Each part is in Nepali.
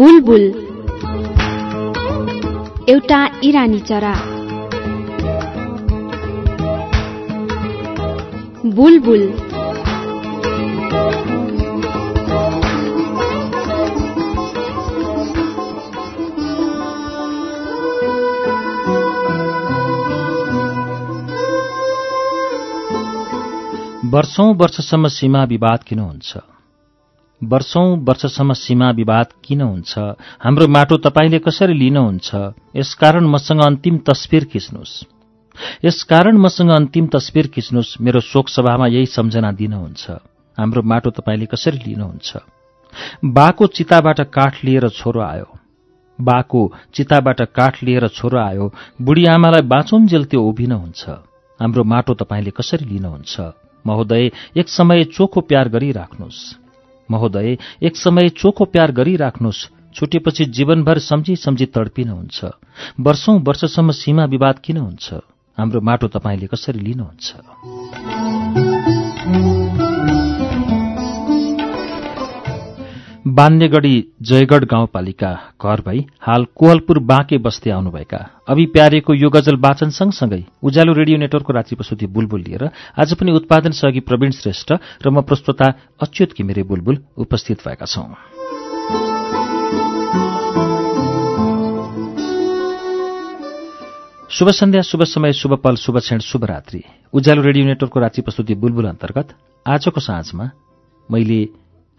बुलबुल। एउटा इरानी चरा। बुलबुल। वर्षौं वर्षसम्म सीमा विवाद किन हुन्छ? वर्षौं वर्षसम्म सीमा विवाद किन हुन्छ? हाम्रो माटो तपाईँले कसरी लिनुहुन्छ? यसकारण मसँग अन्तिम तस्विर खिच्नुहोस्। यसकारण मसँग अन्तिम तस्विर खिच्नुहोस्। मेरो शोक सभामा यही सम्झना दिनुहुन्छ। हाम्रो माटो तपाईँले कसरी लिनुहुन्छ? बाको चिताबाट काठ लिएर छोरो आयो। बाको चिताबाट काठ लिएर छोरो आयो। बुढी आमालाई बाँचुन्जेल त्यो उभिन हुन्छ। हाम्रो माटो तपाईँले कसरी लिनुहुन्छ? महोदय एक समय चोखो प्यार गरिराख्नुहोस्। महोदय एक समय चोखो प्यार गरिराख्नुहोस् छुटेपछि जीवनभर सम्झी सम्झी तडपिनुहुन्छ वर्षौं वर्षसम्म सीमा विवाद किन हुन्छ? हाम्रो माटो तपाईँले कसरी लिनुहुन्छ? बान्नेगढी जयगढ गाउँपालिका घर भई हाल कोहलपुर बाँके बस्दै आउनुभएका अभि प्यारेको यो गजल वाचन सँगसँगै उज्यालो रेडियो नेटवर्कको रात्रि प्रस्तुति बुलबुल लिएर आज पनि उत्पादन सहयोगी प्रवीण श्रेष्ठ र म प्रस्तोता अच्युत घिमिरे बुलबुल उपस्थित भएका छौं। शुभ सन्ध्या शुभ समय शुभ पल शुभ क्षण शुभ रात्रि। उज्यालो रेडियो नेटवर्कको रात्रि प्रस्तुति बुलबुल अन्तर्गत आजको साँझमा मैले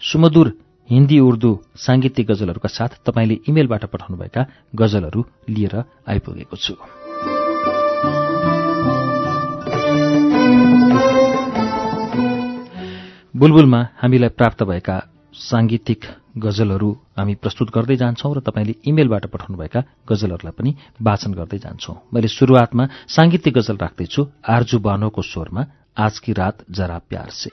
सुमधुर हिन्दी उर्दू साङ्गीतिक गजलहरूका साथ तपाईँले इमेलबाट पठाउनुभएका गजलहरू लिएर आइपुगेको छु। बुलबुलमा हामीलाई प्राप्त भएका साङ्गीतिक गजलहरू हामी प्रस्तुत गर्दै जान्छौं र तपाईँले इमेलबाट पठाउनुभएका गजलहरूलाई पनि वाचन गर्दै जान्छौं। मैले शुरूआतमा साङ्गीतिक गजल राख्दैछु। आर्जु बानोको स्वरमा आज की रात जरा प्यार से।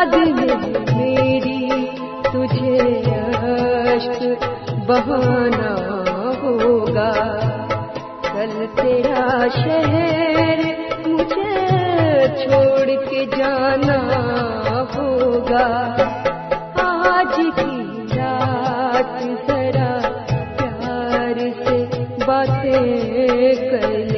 याद मेरी तुझे अश्क बहाना होगा। कल तेरा शहर मुझे छोड़ के जाना होगा। आज की रात जरा प्यार से बातें कर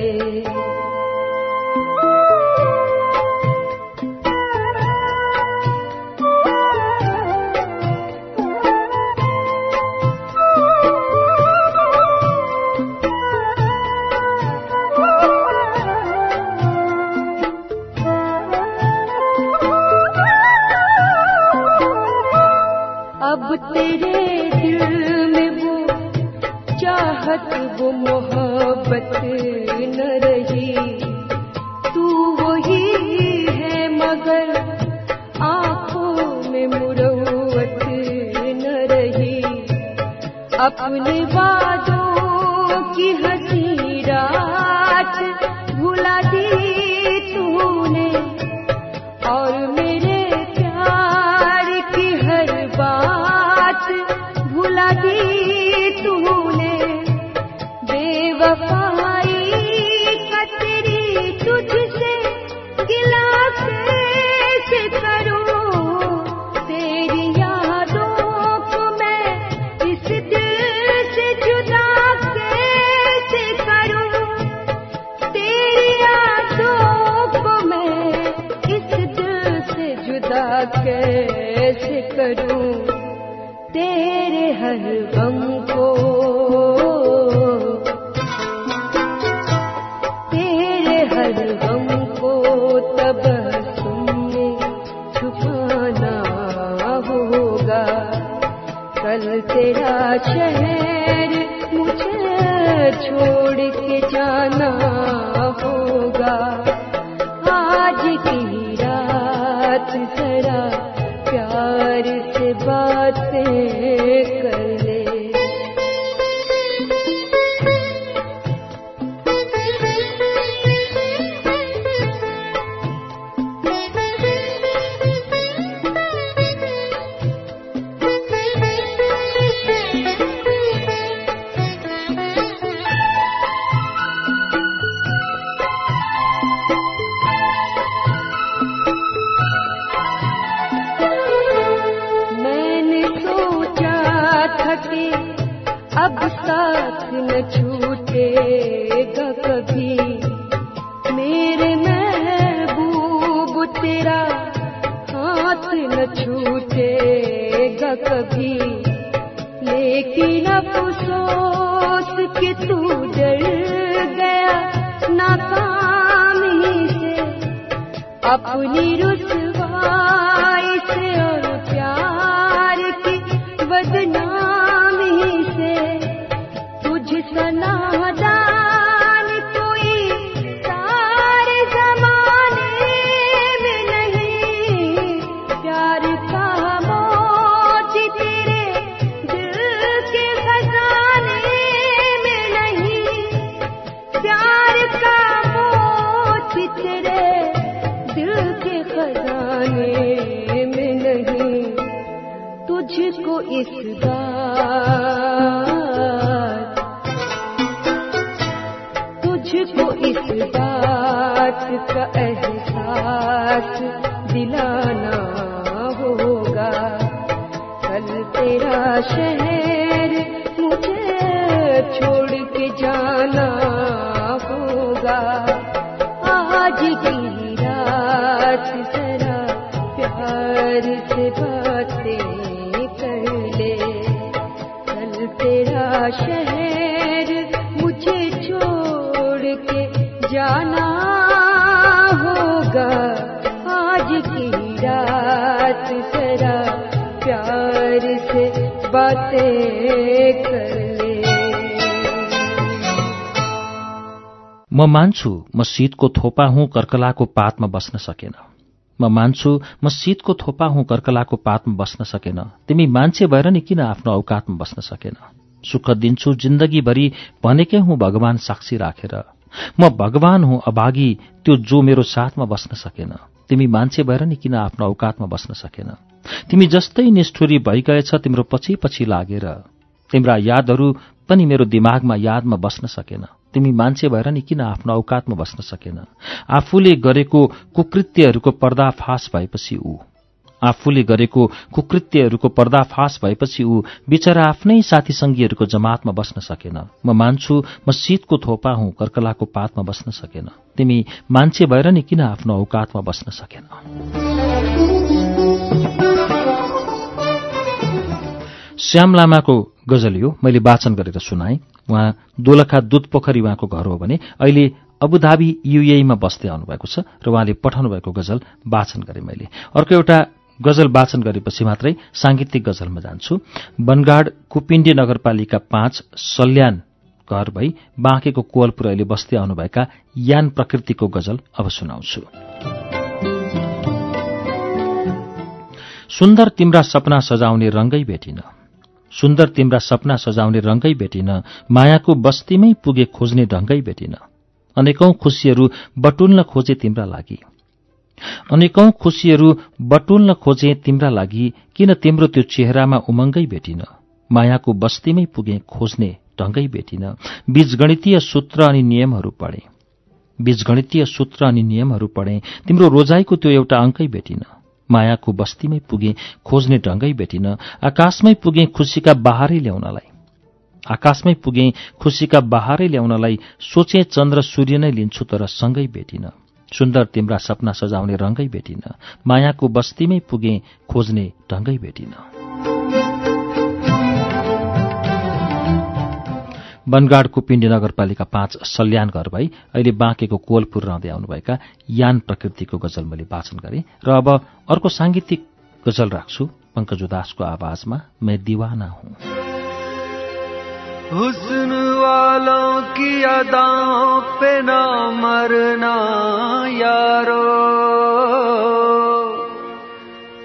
तेरे दिल में वो चाहत, वो मोहब्बत न रही। तू वही है, मगर आँखों में मुरवत न रही। अपने वादों আছে तुझको इस बात म मान्छु म शीतको थोपा हुँ कर्कलाको पातमा बस्न सकेन। म मान्छु म शीतको थोपा हुँ कर्कलाको पातमा बस्न सकेन। तिमी मान्छे भएर नि किन आफ्नो औकातमा बस्न सकेन? सुख दिन्छु जिन्दगीभरि भनेकै हुँ भगवान साक्षी राखेर। म भगवान हुँ अभागी त्यो जो मेरो साथमा बस्न सकेन। तिमी मान्छे भएर नि किन आफ्नो औकातमा बस्न सकेन? तिमी जस्तै निष्ठुरी भइगएछ तिम्रो पछि पछि लागेर। तिम्रा यादहरू पनि मेरो दिमागमा यादमा बस्न सकेन। तिमी मान्छे भएर नि किन आफ्नो औकातमा बस्न सकेन? आफूले गरेको कुकृत्यहरूको पर्दाफास भएपछि ऊ। आफूले गरेको कुकृत्यहरूको पर्दाफास भएपछि ऊ बिचरा आफ्नै साथी सङ्गीहरूको जमातमा बस्न सकेन। म मान्छु म शीतको थोपा हुँ कर्कलाको पातमा बस्न सकेन। तिमी मान्छे भएर नि किन आफ्नो औकातमा बस्न सकेन? श्याम लामाको गजल यो। मैले वाचन गरेर सुनाएँ। उहाँ दोलखा दुध पोखरी उहाँको घर हो भने अहिले अबुधाबी युएमा बस्दै आउनुभएको छ र उहाँले पठाउनु भएको गजल वाचन गरेँ मैले। अर्को एउटा गजल वाचन गरेपछि मात्रै सांगीतिक गजलमा जान्छु। बनगाड कुपिण्डी नगरपालिका पाँच सल्यान घर भई बाँकेको कोवलपुर अहिले बस्दै आउनुभएका यान प्रकृतिको गजल अब सुनाउँछु। सुन्दर तिम्रा सपना सजाउने रंगै भेटिन। सुन्दर तिम्रा सपना सजाउने रंगै भेटिन मायाको बस्तीमै पुगे खोज्ने ढंगै भेटिन। अनेकौं खुसीहरू बटुल्न खोजे तिम्रा लागि। अनेकौं खुसीहरू बटुल्न खोजे तिम्रा लागि किन तिम्रो त्यो चेहरामा उमङ्गै भेटिन? मायाको बस्तीमै पुगे खोज्ने ढंगै भेटिन। बीजगणितीय सूत्र अनि नियमहरू पढे। बीजगणितीय सूत्र अनि नियमहरू पढे तिम्रो रोजाइको त्यो एउटा अङ्कै भेटिन। मायाको बस्तीमै पुगे खोज्ने ढंगै भेटिन। आकाशमै पुगे खुसीका बहारै ल्याउनलाई। आकाशमै पुगे खुसीका बहारै ल्याउनलाई सोचे चन्द्र सूर्य नै लिन्छु तर सँगै भेटिन। सुन्दर तिम्रा सपना सजाउने रंगै भेटिन। मायाको बस्तीमै पुगे खोज्ने ढंगै भेटिन। बनगाडको पिण्डी नगरपालिका पाँच सल्यान घर भई अहिले बाँकेको कोलपुर रहँदै आउनुभएका यान प्रकृतिको गजल मैले वाचन गरेँ र अब अर्को सांगीतिक गजल राख्छु पंकज उदासको आवाजमा मैं दीवाना हूँ। हुस्न वालों की अदाओं पे ना मरना यारो।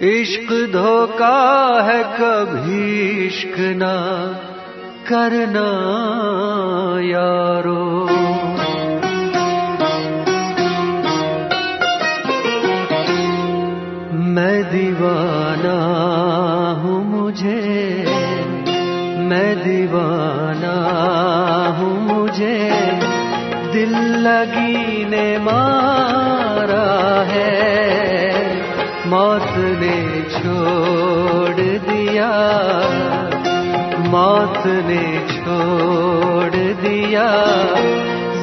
इश्क धोखा है कभी इश्क ना करना यारो। मैं दीवाना हूँ मुझे, मैं दीवाना हूँ मुझे। दिल लगी ने मारा है, मौत ने छोड़ दिया। मौत ने छोड़ दिया।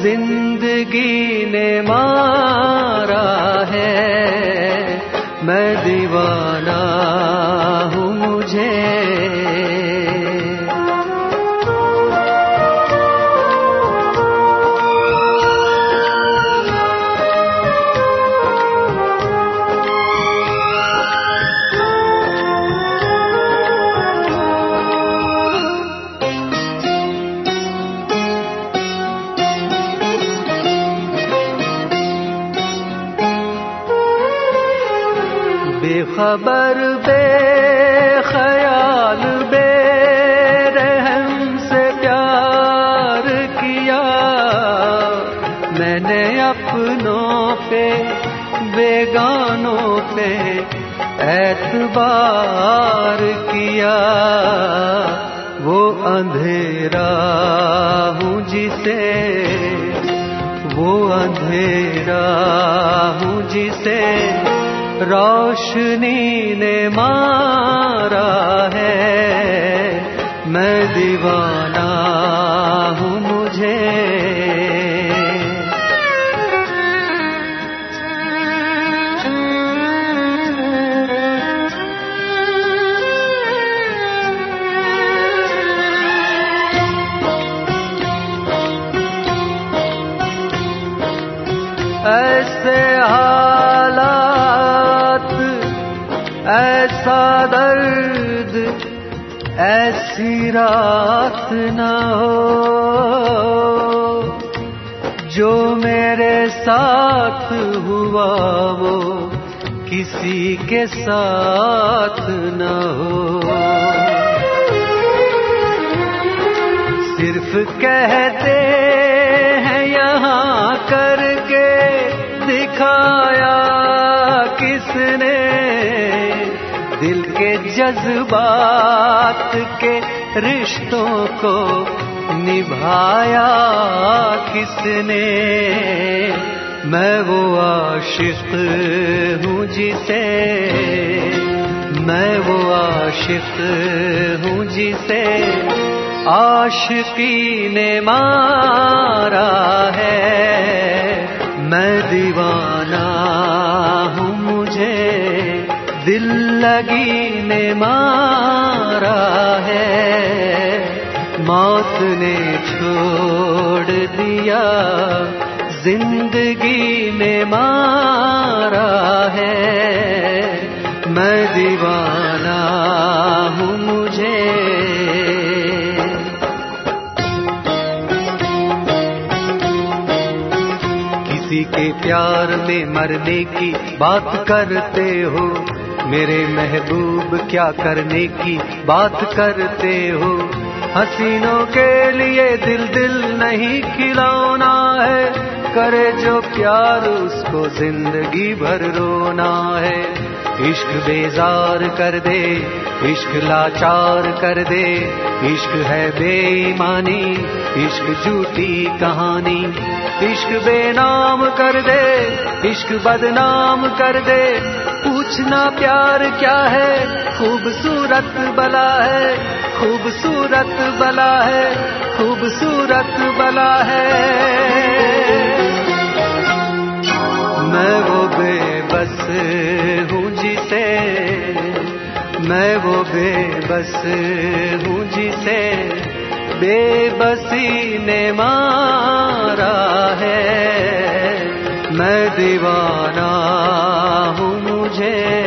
ज़िंदगी ने मारा है। मैं एतबार किया, वो अंधेरा हूँ जिसे, वो अंधेरा हूँ जिसे रोशनी ने मारा है। मैं दीवाना हूँ मुझे। रात न हो, जो मेरे साथ हुआ वो किसी के साथ न हो। सिर्फ़ कहते हैं यहाँ करके दिखाया किसने, दिल के जज्बात के रिश्तों को निभाया किसने? मैं वो आशिक हूँ जिसे, मैं वो आशिक हूँ जिसे आशिकी ने मारा है। मैं दीवाना हूँ मुझे। दिल लगी ने मारा है। मौत ने छोड़ दिया, ज़िंदगी ने मारा है। मैं दीवाना हूँ मुझे। किसी के प्यार में मरने की बात करते हो मेरे महबूब, क्या करने की बात करते हो? हसीनों के लिए दिल दिल नहीं खिलौना है। करे जो प्यार, उसको ज़िंदगी भर रोना है। इश्क बेजार कर दे, इश्क लाचार कर दे। इश्क है बेईमानी, इश्क झूठी कहानी। इश्क बेनाम कर दे, इश्क बदनाम कर दे। पूछना प्यार क्या है? खूबसूरत बला है, खूबसूरत बला है, खूबसूरत बला है। मैं वो बेबस हूँ जिसे, मैं वो बेबस हूँ जिसे बेबसी ने मारा है। मैं दीवाना हूँ मुझे।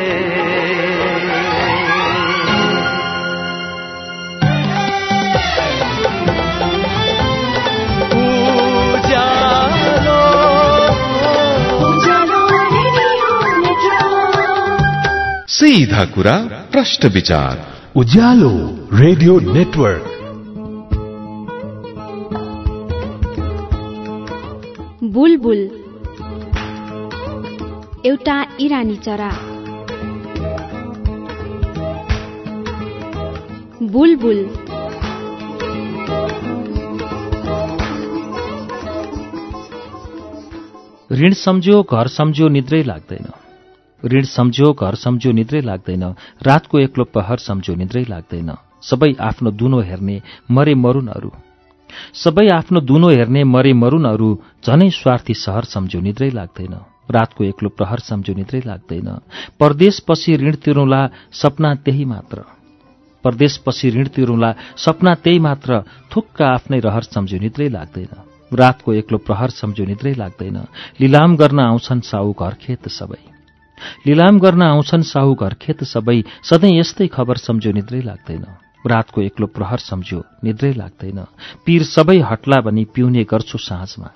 सीधा कुरा प्रश्न विचार। Ujyaalo radio network. बुलबुल। एउटा इरानी चरा। बुलबुल। ऋण सम्झ्यो घर सम्झ्यो निद्रै लाग्दैन। ऋण सम्झ्यो घर सम्झ्यो निद्रै लाग्दैन। रातको एक्लो पहर सम्झ्यो निद्रै लाग्दैन। सबै आफ्नो दुनो हेर्ने मरे मरुनहरू सबै आफ्नो दुनो हेर्ने मरे मरुनहरू झनै स्वार्थी सहर सम्झ्यो निद्रै लाग्दैन। रातको एक्लो प्रहर सम्झ्यो निद्रै लाग्दैन। परदेशपछि ऋण तिरौँला सपना त्यही मात्र। परदेशपछि ऋण तिरौँला सपना त्यही मात्र। थुक्क आफ्नै रहर सम्झ्यो निद्रै लाग्दैन। रातको एक्लो प्रहर सम्झ्यो निद्रै लाग्दैन। लिलाम गर्न आउँछन् साहु घर खेत सबै। लिलाम गर्न आउँछन् साहु घर खेत सबै। सधैँ यस्तै खबर सम्झ्यो निद्रै लाग्दैन। रातको एक्लो प्रहर सम्झ्यो निद्रै लाग्दैन। पीर सबै हट्ला भनी पिउने गर्छु साँझमा।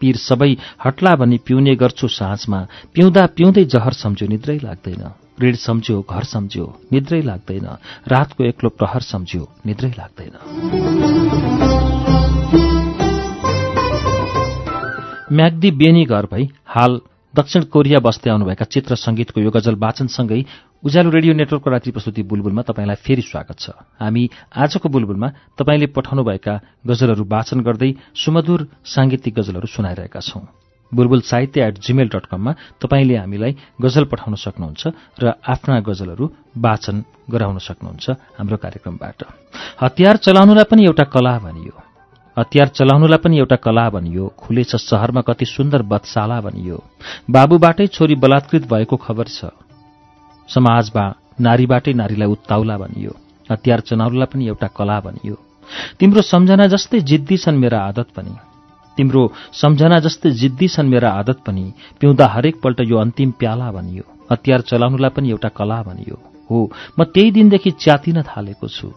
पीर सबै हट्ला भनी पिउने गर्छु साँझमा। पिउँदा पिउँदै जहर सम्झ्यो निद्रै लाग्दैन। ऋण सम्झ्यो घर सम्झ्यो निद्रै लाग्दैन। रातको एक्लो प्रहर सम्झ्यो निद्रै लाग्दैन। म्याग्दी बेनी घर भई हाल दक्षिण कोरिया बस्दै आउनुभएका चित्र संगीतको यो गजल वाचनसँगै उज्यालो रेडियो नेटवर्कको रात्रि प्रस्तुति बुलबुलमा तपाईँलाई फेरि स्वागत छ। हामी आजको बुलबुलमा तपाईँले पठाउनुभएका गजलहरू वाचन गर्दै सुमधुर सांगीतिक गजलहरू सुनाइरहेका छौं। बुलबुल साहित्य एट जीमेल डट कममा तपाईँले हामीलाई गजल पठाउन सक्नुहुन्छ र आफ्ना गजलहरू वाचन गराउन सक्नुहुन्छ हाम्रो कार्यक्रमबाट। हतियार चलाउनुलाई पनि एउटा कला भनियो। हतियार चलाउनुलाई पनि एउटा कला भनियो खुलेछ शहरमा कति सुन्दर बदशाला भनियो बाबुबाटै छोरी बलात्कृत भएको खबर छ। समाजमा नारीबाटै नारीलाई उत्ताउला भनियो हतियार चलाउनुलाई पनि एउटा कला भनियो तिम्रो सम्झना जस्तै जिद्दी छन् मेरा आदत पनि। तिम्रो सम्झना जस्तै जिद्दी छन् मेरा आदत पनि। पिउँदा हरेक पल्ट यो अन्तिम प्याला भनियो हतियार चलाउनुलाई पनि एउटा कला भनियो हो म त्यही दिनदेखि च्यातिन थालेको छु।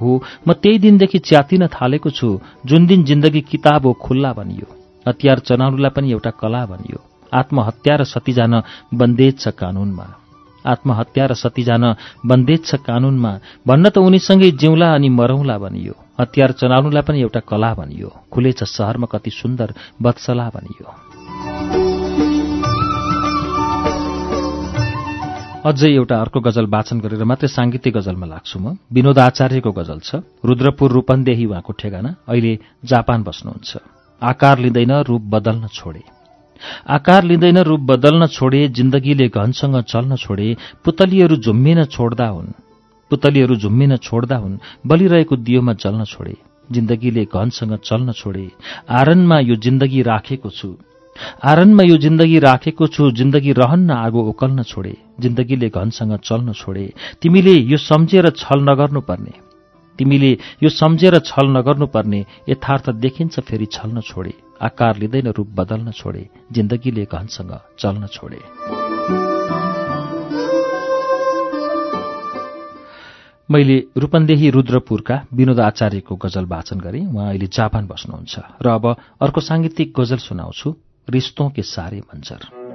हो म त्यही दिनदेखि च्यातिन थालेको छु जुन दिन जिन्दगी किताब हो खुल्ला भनियो। हतियार चलाउनुलाई पनि एउटा कला भनियो। आत्महत्या र सती जान बन्देज छ कानूनमा। आत्महत्या र सती जान बन्देज छ कानूनमा भन्न त उनीसँगै जिउला अनि मरौला भनियो। हतियार चलाउनुलाई पनि एउटा कला भनियो। खुलेछ सहरमा कति सुन्दर बत्सला भनियो। अझै एउटा अर्को गजल वाचन गरेर मात्रै साङ्गीतिक गजलमा लाग्छु म। विनोद आचार्यको गजल छ रुद्रपुर रूपन्देही उहाँको ठेगाना। अहिले जापान बस्नुहुन्छ। आकार लिँदैन रूप बदल्न छोडे। आकार लिँदैन रूप बदल्न छोडे जिन्दगीले घनसँग चल्न छोडे पुतलीहरू झुम्मिन छोड्दा हुन्। पुतलीहरू झुम्मिन छोड्दा हुन् बलिरहेको दियोमा जल्न छोडे। जिन्दगीले घनसँग चल्न छोडे। आरनमा यो जिन्दगी राखेको छु। आरनमा यो जिन्दगी राखेको छु जिन्दगी रहन्न आगो ओकल्न छोडे जिन्दगीले घनसँग चल्न छोडे। तिमीले यो सम्झेर छल नगर्नुपर्ने। तिमीले यो सम्झेर छल नगर्नुपर्ने यथार्थ देखिन्छ फेरि छल्न छोडे। आकार लिँदैन रूप बदल्न छोडे जिन्दगीले घनसँग चल्न छोडे। मैले रूपन्देही रुद्रपुरका विनोद आचार्यको गजल वाचन गरेँ। उहाँ अहिले जापान बस्नुहुन्छ। र अब अर्को साङ्गीतिक गजल सुनाउँछु। रिश्तों के सारे मंजर।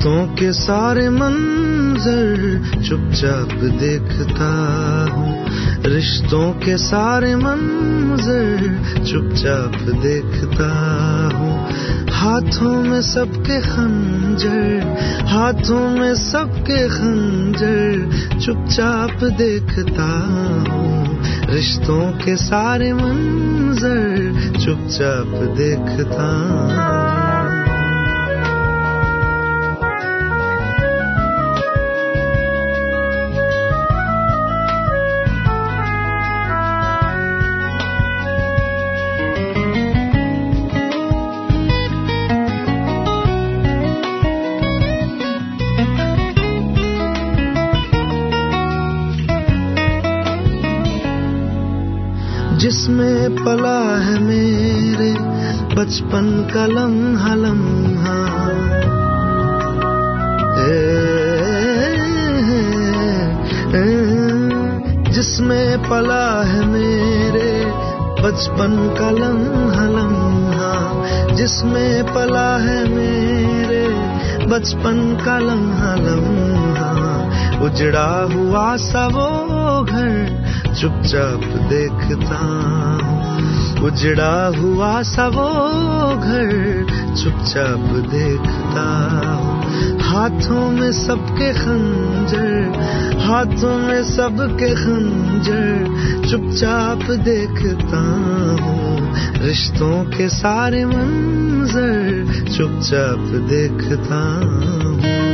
रिश्तों के सारे मंजर चुपचाप देखता हूँ। रिश्तों के सारे मंजर चुपचाप देखता हूँ। हाथों में सबके खंजर, हाथों में सबके खंजर चुपचाप देखता हूँ। रिश्तों के सारे मंजर चुपचाप देखता हूँ। बचपन का लम्हा लम्हा। जिसमें पला है मेरे, बचपन का लम्हा लम्हा। जिसमें पला है मेरे, बचपन का लम्हा लम्हा। उजड़ा हुआ सा घर, चुपचाप देखता उजड़ा हुआ सा वो घर चुपचाप देखता हाथों में सबके खंजर, हाथों में सबके खंजर चुपचाप देखता हूँ। रिश्तों के सारे मंजर चुपचाप देखता हूँ।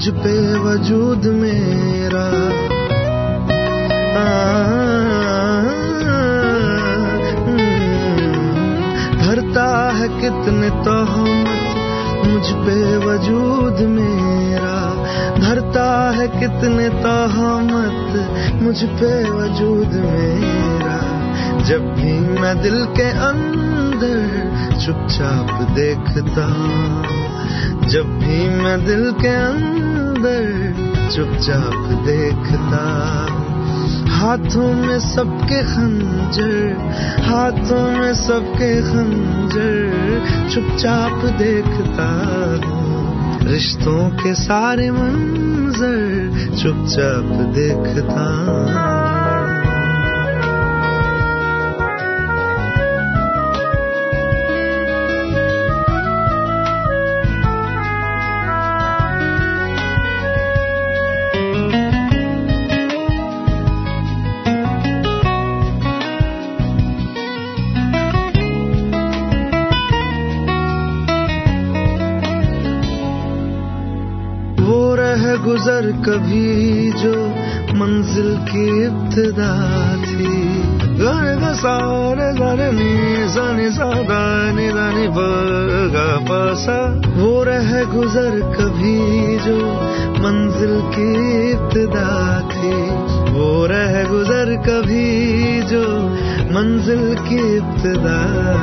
मुझ पे वजूद मेरा। धरता है कितने तोहमत, मुझ पे वजूद मेरा। धरता है कितने तोहमत, मुझ पे वजूद मेरा। जब भी मैं दिल के अंदर चुपचाप देखता जब भी मैं दिल के अंदर चुपचाप देखता। हाथों में सबके खंजर, हाथों में सबके खंजर चुपचाप देखता रिश्तों के सारे मंजर चुपचाप देखता कभी जो मंजिल की इब्तदा थी। गाने का सारे गाने नी जाने सादा नि दाने बगा पासा। वो रह गुजर कभी जो मंजिल की इब्तदा थी। वो रह गुजर कभी जो मंजिल की इब्तदा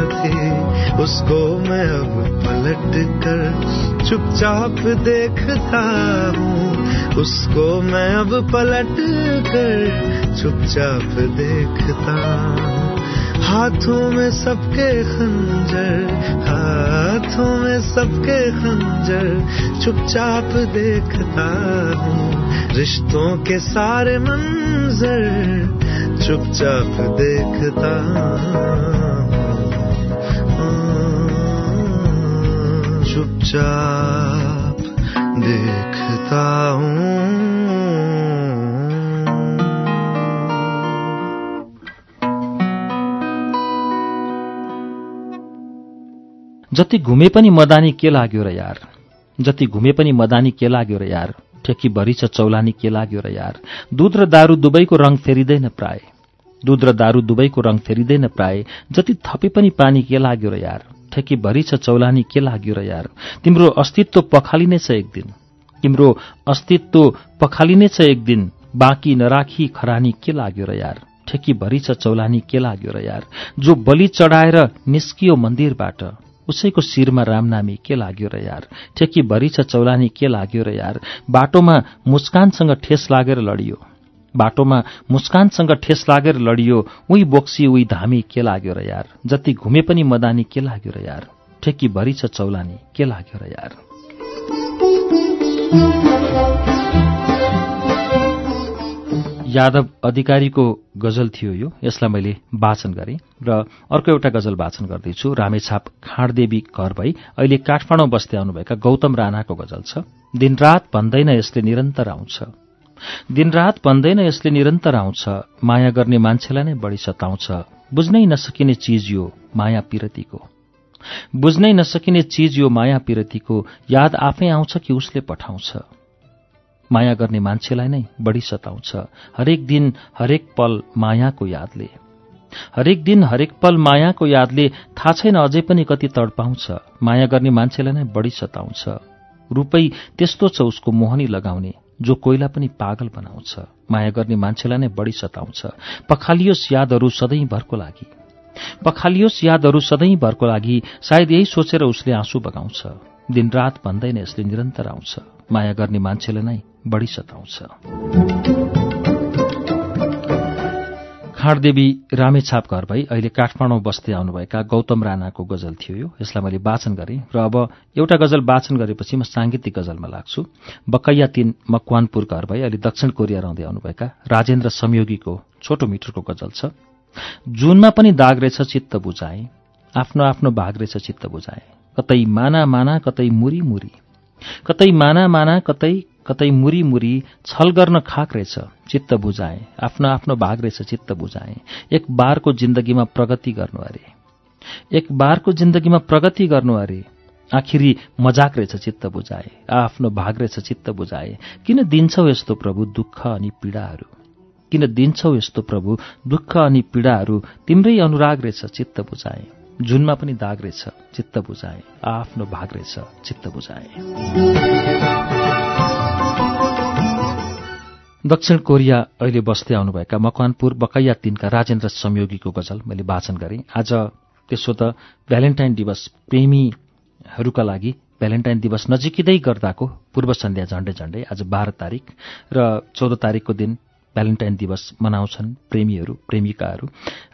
थी। उसको मैं अब पलट कर चुपचाप देखता हूँ, उसको मैं अब पलट कर चुपचाप देखता हाथों में सबके खंजर, हाथों में सबके खंजर चुपचाप देखता हूँ। रिश्तों के सारे मंजर चुपचाप देखता हूँ। चुपचाप देखता हूँ जति घुमे पनि मदानी के लाग्यो र यार? जति घुमे पनि मदानी के लाग्यो र यार? ठेकी भरि छ चौलानी के लाग्यो र यार? दुध र दारू दुवैको रङ फेरिँदैन प्राय। दुध र दारू दुवैको रङ फेरिँदैन प्राय। जति थपे पनि पानी के लाग्यो र यार? ठेकी भरि छ चौलानी के लाग्यो र यार? तिम्रो अस्तित्व पखालिनेछ एक दिन तिम्रो अस्तित्व पखालिनेछ एक दिन बाँकी नराखी खरानी के लाग्यो र यार? ठेकी भरि छ चौलानी के लाग्यो र यार? जो बलि चढाएर निस्कियो मन्दिरबाट उसैको शिरमा रामनामी के लाग्यो र यार? ठेकी भरि छ चौलानी के लाग्यो र यार? बाटोमा मुस्कानसँग ठेस लागेर लडियो। बाटोमा मुस्कानसँग ठेस लागेर लडियो उही बोक्सी उही धामी के लाग्यो र यार? जति घुमे पनि मदानी के लाग्यो र यार? ठेकी भरि छ चौलानी के लाग्यो र यार? यादव अधिकारीको गजल थियो यो। यसलाई मैले वाचन गरेँ र अर्को एउटा गजल वाचन गर्दैछु। रामेछाप खाँडदेवी घर भई अहिले काठमाडौँ बस्दै आउनुभएका गौतम राणाको गजल छ। दिनरात भन्दैन यसले निरन्तर आउँछ। दिनरात भन्दैन यसले निरन्तर आउँछ। माया गर्ने मान्छेलाई नै बढी सताउँछ। बुझ्नै नसकिने चिज यो माया पिरतीको। बुझ्नै नसकिने चिज यो माया पिरतीको याद आफै आउँछ कि उसले पठाउँछ। माया गर्ने मान्छेलाई नै बढी सताउँछ। हरेक दिन हरेक पल मायाको यादले। हरेक दिन हरेक पल मायाको यादले थाहा छैन अझै पनि कति तडपाउँछ माया गर्ने मान्छेलाई नै बढी सताउँछ। रूपै त्यस्तो छ उसको मोहनी लगाउने जो कोइला पनि पागल बनाउँछ माया गर्ने मान्छेलाई नै बढी सताउँछ। पखालियोस् यादहरू सधैँभरको लागि। पखालियोस् यादहरू सधैँभरको लागि सायद यही सोचेर उसले आँसु बगाउँछ। दिनरात भन्दैन यसले निरन्तर आउँछ। माया गर्ने मान्छेलाई नै बढी सताउँछ। खाँडदेवी रामेछाप घर भई अहिले काठमाडौँ बस्दै आउनुभएका गौतम राणाको गजल थियो यो। यसलाई मैले वाचन गरेँ र अब एउटा गजल वाचन गरेपछि म साङ्गीतिक गजलमा लाग्छु। बकैया तीन मकवानपुर घर भई अहिले दक्षिण कोरिया रहँदै आउनुभएका राजेन्द्र संयोगीको छोटो मिटरको गजल छ। जुनमा पनि दाग रहेछ चित्त बुझाए। आफ्नो आफ्नो भाग रहेछ चित्त बुझाए। कतै माना माना कतै मुरी मुरी। कतै माना माना कतै कतै मुरी मुरी छल गर्न खाक रहेछ चित्त बुझाए। आफ्नो आफ्नो भाग रहेछ चित्त बुझाए। एक बारको जिन्दगीमा प्रगति गर्नु अरे। एक बारको जिन्दगीमा प्रगति गर्नु अरे। आखिरी मजाक रहेछ चित्त बुझाए। आफ्नो भाग रहेछ चित्त बुझाए। किन दिन्छौ यस्तो प्रभु दुःख अनि पीडाहरू? किन दिन्छौ यस्तो प्रभु दुःख अनि पीडाहरू? तिम्रै अनुराग रहेछ चित्त बुझाए। जुनमा पनि दाग रहेछ चित्त बुझाए। आफ्नो भाग रहेछ चित्त बुझाए। दक्षिण कोरिया अहिले बस्दै आउनुभएका मकवानपुर बकैया तीनका राजेन्द्र संयोगीको गजल मैले वाचन गरेँ। आज त्यसो त भ्यालेन्टाइन दिवस प्रेमीहरूका लागि भ्यालेन्टाइन दिवस नजिकिँदै गर्दाको पूर्व सन्ध्या झण्डै झण्डै आज बाह्र तारिक र चौध तारिकको दिन भ्यालेन्टाइन दिवस मनाउँछन् प्रेमीहरू प्रेमिकाहरू।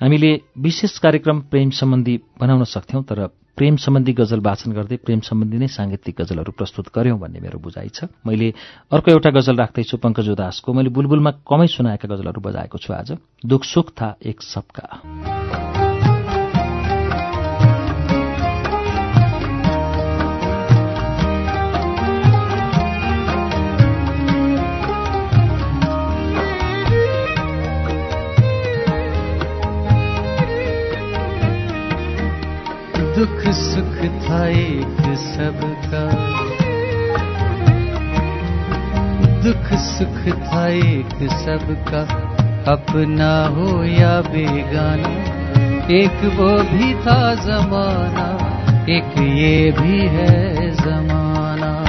हामीले विशेष कार्यक्रम प्रेम सम्बन्धी बनाउन सक्थ्यौं तर प्रेम सम्बन्धी गजल वाचन गर्दै प्रेम सम्बन्धी नै साङ्गीतिक गजलहरू प्रस्तुत गर्यौं भन्ने मेरो बुझाइ छ। मैले अर्को एउटा गजल राख्दैछु पङ्कज उदासको मैले बुलबुलमा कमै सुनाएका गजलहरू बजाएको छु आज। दुख सुख था एक सबका। दुख सुख था एक सबका। दुख सुख था एक सबका। अपना हो या बेगाना, एक वो भी था जमाना, एक ये भी है जमाना।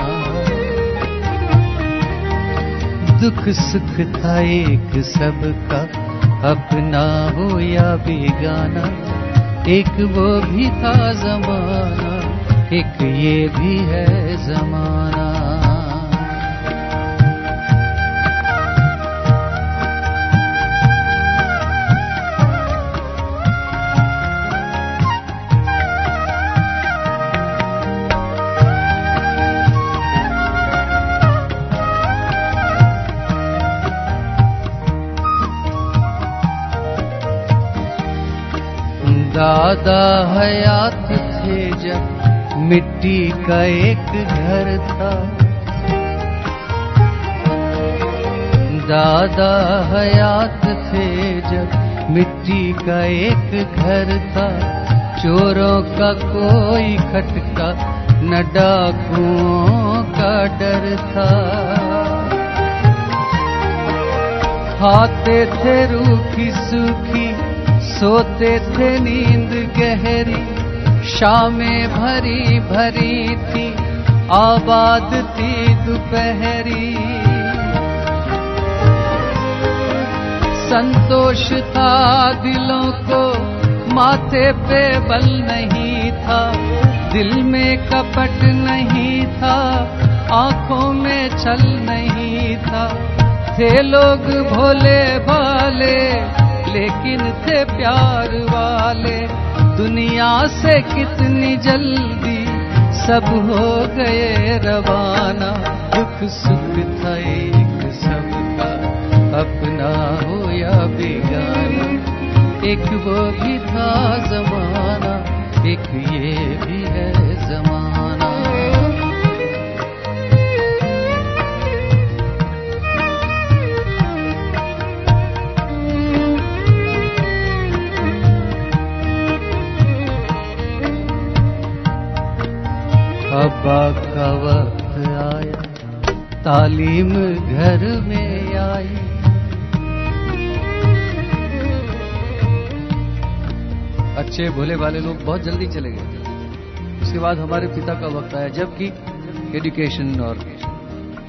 दुख सुख था एक सबका, अपना हो या बेगाना एक वो भी था जमाना एक ये भी है जमाना। दादा हयात थे जब मिट्टी का एक घर था। दादा हयात थे जब मिट्टी का एक घर था। चोरों का कोई खटका, न डाकुओं का डर था। खाते थे रूखी सूखी सोते थे नींद गहरी, शामें भरी भरी थी, आबाद थी दोपहरी। संतोष था दिलों को, माथे पे बल नहीं था, दिल में कपट नहीं था, आँखों में छल नहीं था, थे लोग भोले भाले लेकिन थे प्यार वाले। दुनिया से कितनी जल्दी सब हो गए रवाना। दुख सुख था एक सबका, अपना हो या बेगाना। एक वो भी था जमाना, एक ये भी है अब्बा का वक्त आया तालीम घर में आई। अच्छे भोले वाले लोग बहुत जल्दी चले गए। उसके बाद हमारे पिता का वक्त आया, जबकि एजुकेशन और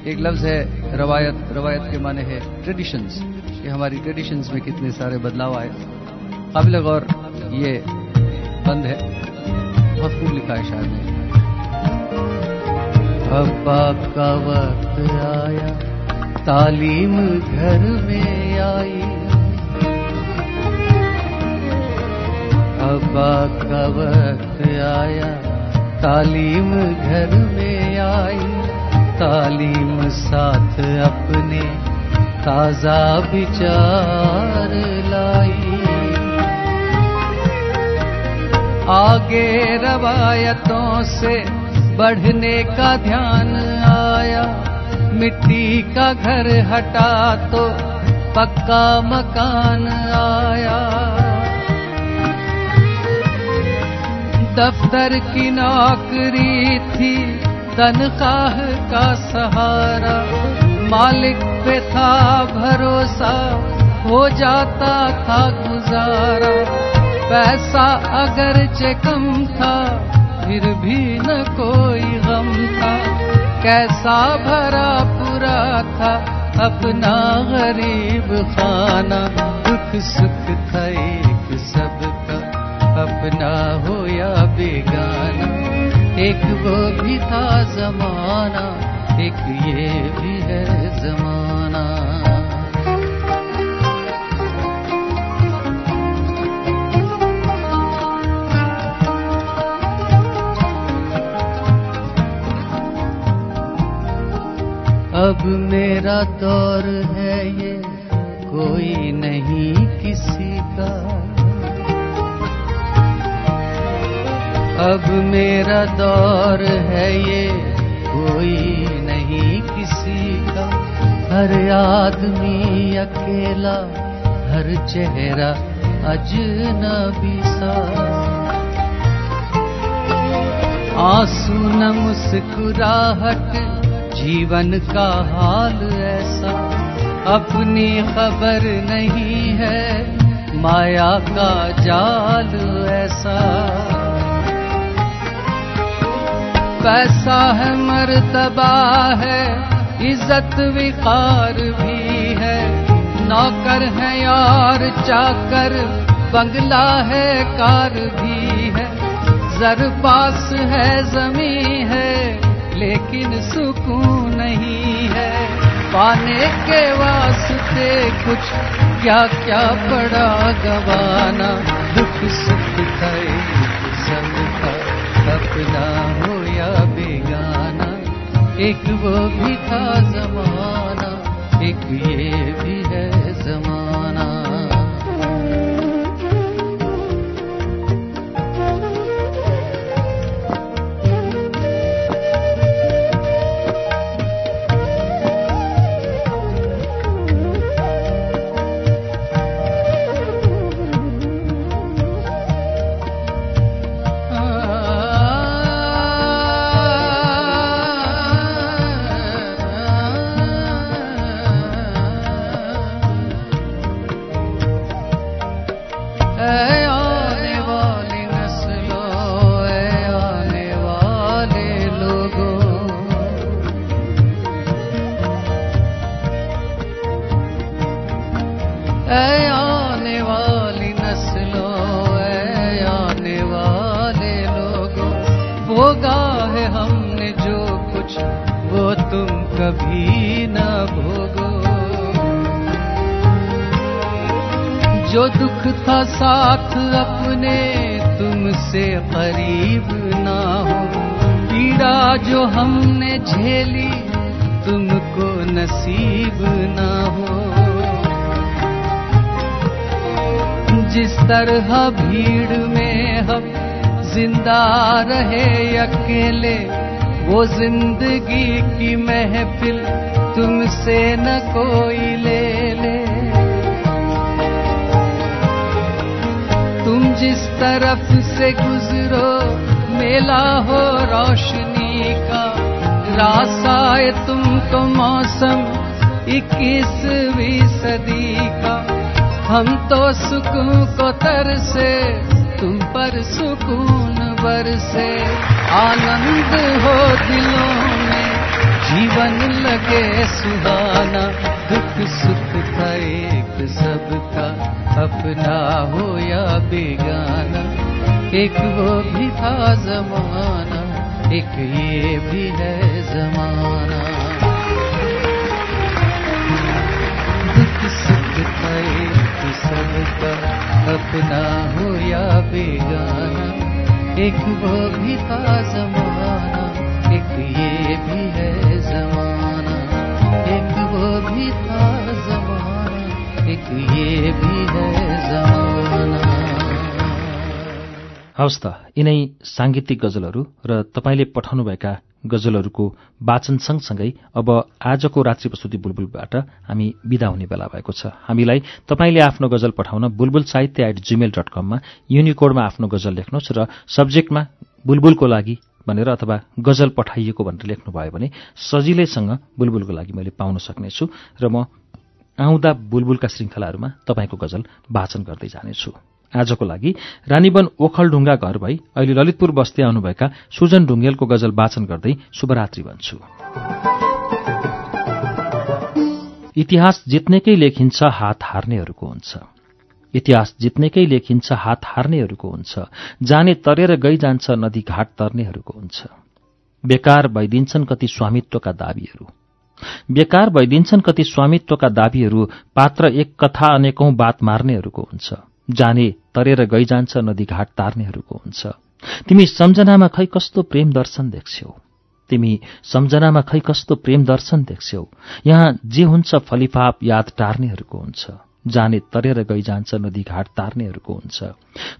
एक लफ्ज है, रवायत। रवायत के माने है ट्रेडिशंस ये हमारी ट्रेडिशंस में कितने सारे बदलाव आए। काबिल गौर ये बंद है। बहुत खूब लिखा है शायद। ने अब्बा का वक्त आया, तालीम घर में आई। अब्बा का वक्त आया, तालीम घर में आई। तालीम साथ अपने ताज़ा विचार लाई। आगे रवायतों से बढ़ने का ध्यान आया, मिट्टी का घर हटा तो पक्का मकान आया। दफ्तर की नौकरी थी, तनख्वाह का सहारा, मालिक पे था भरोसा, हो जाता था गुजारा। पैसा अगर कम था फिर भी न कोई गम था। कैसा भरा पूरा था अपना गरीब खाना। दुख सुख था एक सबका, अपना हो या बेगाना। एक वो भी था जमाना, एक ये भी है जमाना। अब मेरा दौर है ये, कोई नहीं किसी का। अब मेरा दौर है ये, कोई नहीं किसी का। हर आदमी अकेला, हर चेहरा अजनबी सा। आँसू न मुस्कुराहट जीवन का हाल ऐसा, अपनी खबर नहीं है, माया का जाल ऐसा। पैसा है, मर्तबा है, इज़्ज़त विकार भी है। नौकर है यार चाकर, बंगला है, कार भी है। जर पास है, जमी है लेकिन सुकून नहीं है। पाने के वास्ते कुछ क्या क्या पड़ा गवाना। दुख सुख का एक सबका अपना हो या बेगाना। एक वो भी था जमाना, एक ये भी है जमाना। दुख था साथ अपने तुमसे करीब ना हो। पीड़ा जो हमने झेली तुमको नसीब ना हो। जिस तरह भीड़ में हम ज़िंदा रहे अकेले, वो ज़िंदगी की महफिल तुमसे न कोई ले। जिस तरफ़ से गुजरो, मेला हो रोशनी का। रासाए तुमको मौसम, इक्कीसवीं सदी का। हम तो सुकून को तरसे, तुम पर सुकून बरसे। आनंद हो दिलों में, जीवन लगे सुहाना। दुख सुख का एक सबका। अपना हो या बेगाना एक वो भी था जमाना एक ये भी है जमाना। दुख सुख का एक सबका अपना हो या बेगाना एक वो भी था जमाना एक ये भी है हवस् त यिनै साङ्गीतिक गजलहरू र तपाईँले पठाउनुभएका गजलहरूको वाचन सँगसँगै अब आजको रात्रि प्रस्तुति बुलबुलबाट हामी विदा हुने बेला भएको छ। हामीलाई तपाईँले आफ्नो गजल पठाउन बुलबुल साहित्य एट जीमेल डट कममा युनिकोडमा आफ्नो गजल लेख्नुहोस् र सब्जेक्टमा बुलबुलको लागि भनेर अथवा गजल पठाइएको भनेर लेख्नुभयो भने सजिलैसँग बुलबुलको लागि मैले पाउन सक्नेछु र म आउँदा बुलबुलका श्रृङ्खलाहरूमा तपाईँको गजल वाचन गर्दै जानेछु। आजको लागि रानीवन ओखलढुङ्गा घर भई अहिले ललितपुर बस्दै आउनुभएका सुजन ढुङ्गेलको गजल वाचन गर्दै शुभरात्रि भन्छु। इतिहास जित्नेकै लेखिन्छ हात हार्नेहरूको हुन्छ। इतिहास जित्नेकै लेखिन्छ हात हार्नेहरूको हुन्छ। जाने तरेर गइजान्छ नदी घाट तर्नेहरूको हुन्छ। बेकार भइदिन्छन् कति स्वामित्वका दावीहरू। बेकार भइदिन्छन् कति स्वामित्वका दावीहरू पात्र एक कथा अनेकौं बात मार्नेहरूको हुन्छ। जाने तरेर गइजान्छ नदी घाट तार्नेहरूको हुन्छ। तिमी सम्झनामा खै कस्तो प्रेम दर्शन देख्छौ? तिमी सम्झनामा खै कस्तो प्रेम दर्शन देख्छौ? यहाँ जे हुन्छ फलिफाप याद टार्नेहरूको हुन्छ। जाने तरेर गइजान्छ नदी घाट तार्नेहरूको हुन्छ।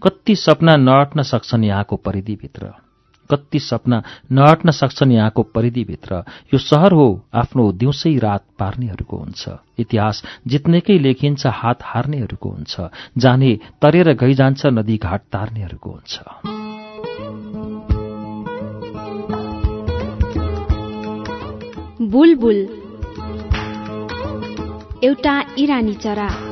कति सपना नअट्न सक्छन् यहाँको परिधिभित्र। कति सपना नअट्न सक्छन् यहाँको परिधिभित्र। यो सहर हो आफ्नो दिउँसै रात पार्नेहरूको हुन्छ। इतिहास जित्नेकै लेखिन्छ हात हार्नेहरूको हुन्छ। जाने तरेर गइजान्छ नदी घाट तार्नेहरूको हुन्छ। एउटा इरानी चरा।